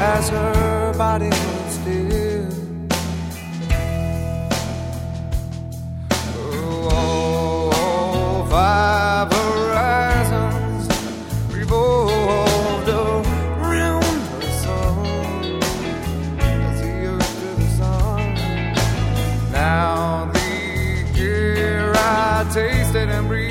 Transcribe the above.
as her body was still. Oh, all five horizons revolved around the sun. as the earth to the sun. Now the air I tasted and breathed.